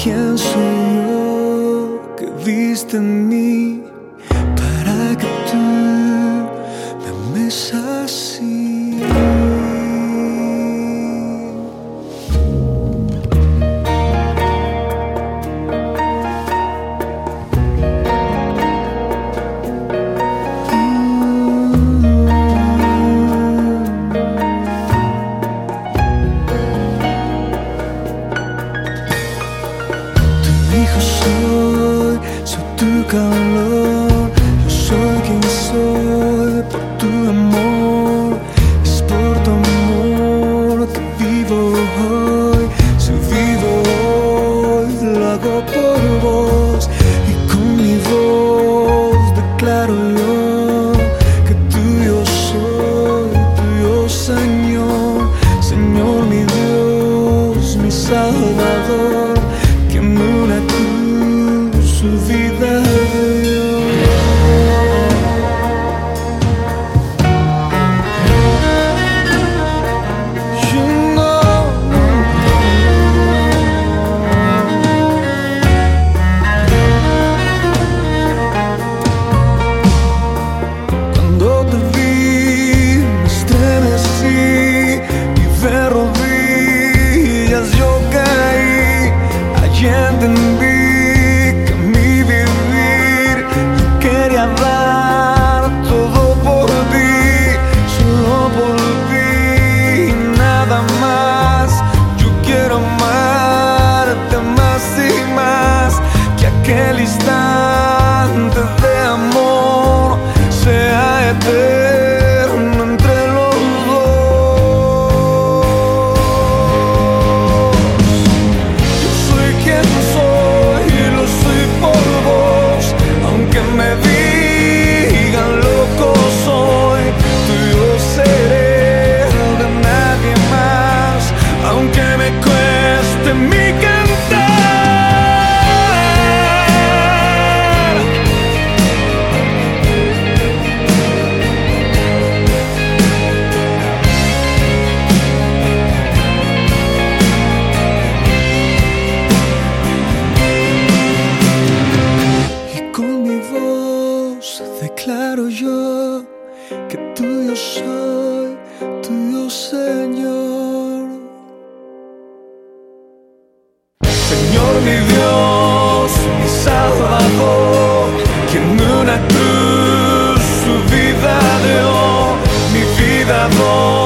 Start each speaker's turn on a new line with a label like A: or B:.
A: ¿Quién soy yo que viste en mí para que tú me ames así? Calor, yo soy quien soy por tu amor, es por tu amor que vivo hoy, si vivo hoy lo hago por soy tuyo, Señor. Señor mi Dios, mi Salvador, quien en una cruz su vida dio, mi vida doy.